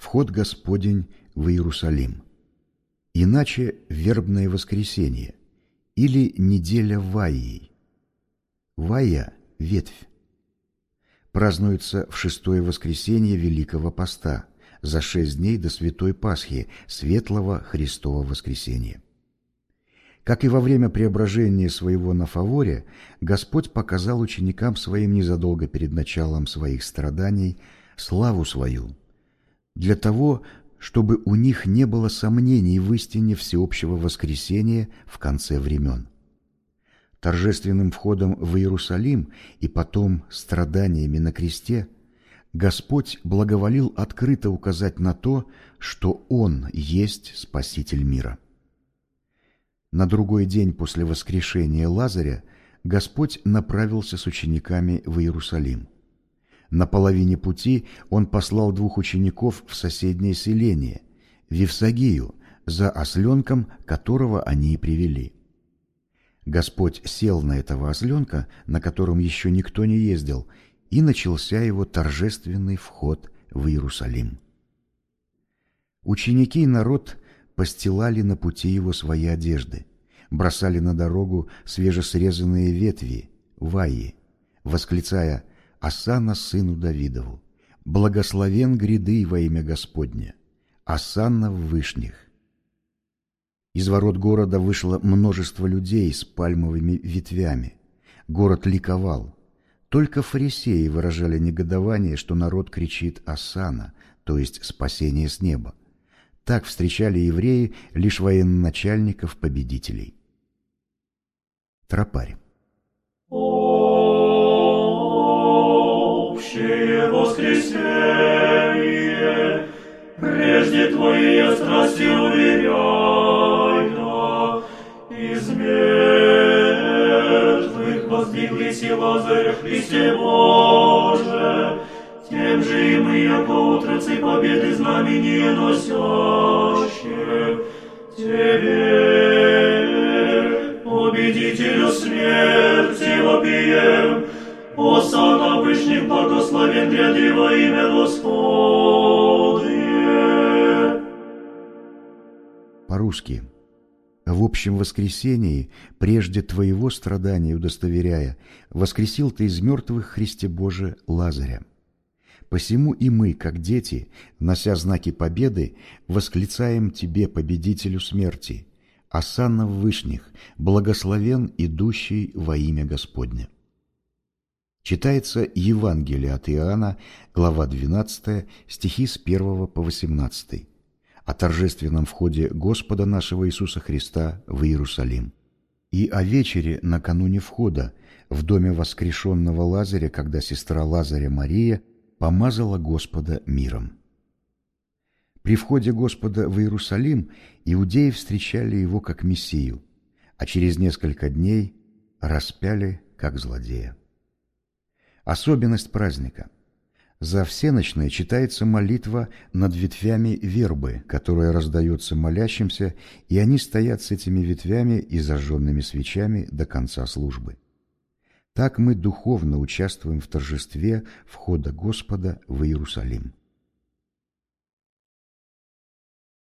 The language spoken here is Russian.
Вход Господень в Иерусалим. Иначе вербное воскресенье или неделя Ваии. Вая – ветвь. Празднуется в шестое воскресенье Великого Поста, за шесть дней до Святой Пасхи, Светлого Христова Воскресения. Как и во время преображения своего на фаворе, Господь показал ученикам своим незадолго перед началом своих страданий славу свою, для того, чтобы у них не было сомнений в истине всеобщего воскресения в конце времен. Торжественным входом в Иерусалим и потом страданиями на кресте Господь благоволил открыто указать на то, что Он есть Спаситель мира. На другой день после воскрешения Лазаря Господь направился с учениками в Иерусалим. На половине пути Он послал двух учеников в соседнее селение, в Евсагию, за осленком, которого они и привели. Господь сел на этого осленка, на котором еще никто не ездил, и начался его торжественный вход в Иерусалим. Ученики и народ постилали на пути его свои одежды, бросали на дорогу свежесрезанные ветви, ваи, восклицая «Асана сыну Давидову! Благословен гряды во имя Господне! Асанна в вышних!» Из ворот города вышло множество людей с пальмовыми ветвями. Город ликовал. Только фарисеи выражали негодование, что народ кричит «Асана», то есть «спасение с неба». Так встречали евреи лишь военачальников-победителей. Тропарь. Прежде Твоей страсти уверяя, из мертвых воздвиглись и Лазарь Христе Боже, тем же и мы, яко утроцы победы знамения носящие, Тебе победителю смерти вопием, Осана Вышних благословен гряды во имя Господне. По-русски. В общем воскресении, прежде Твоего страдания удостоверяя, воскресил Ты из мертвых Христе Боже Лазаря. Посему и мы, как дети, нося знаки победы, восклицаем Тебе, победителю смерти – Асанна в вышних, благословен идущий во имя Господне. Читается Евангелие от Иоанна, глава 12, стихи с 1 по 18, о торжественном входе Господа нашего Иисуса Христа в Иерусалим. И о вечере накануне входа в доме воскрешенного Лазаря, когда сестра Лазаря Мария помазала Господа миром. При входе Господа в Иерусалим иудеи встречали его как Мессию, а через несколько дней распяли как злодея. Особенность праздника. За всеночное читается молитва над ветвями вербы, которая раздается молящимся, и они стоят с этими ветвями и зажженными свечами до конца службы. Так мы духовно участвуем в торжестве входа Господа в Иерусалим.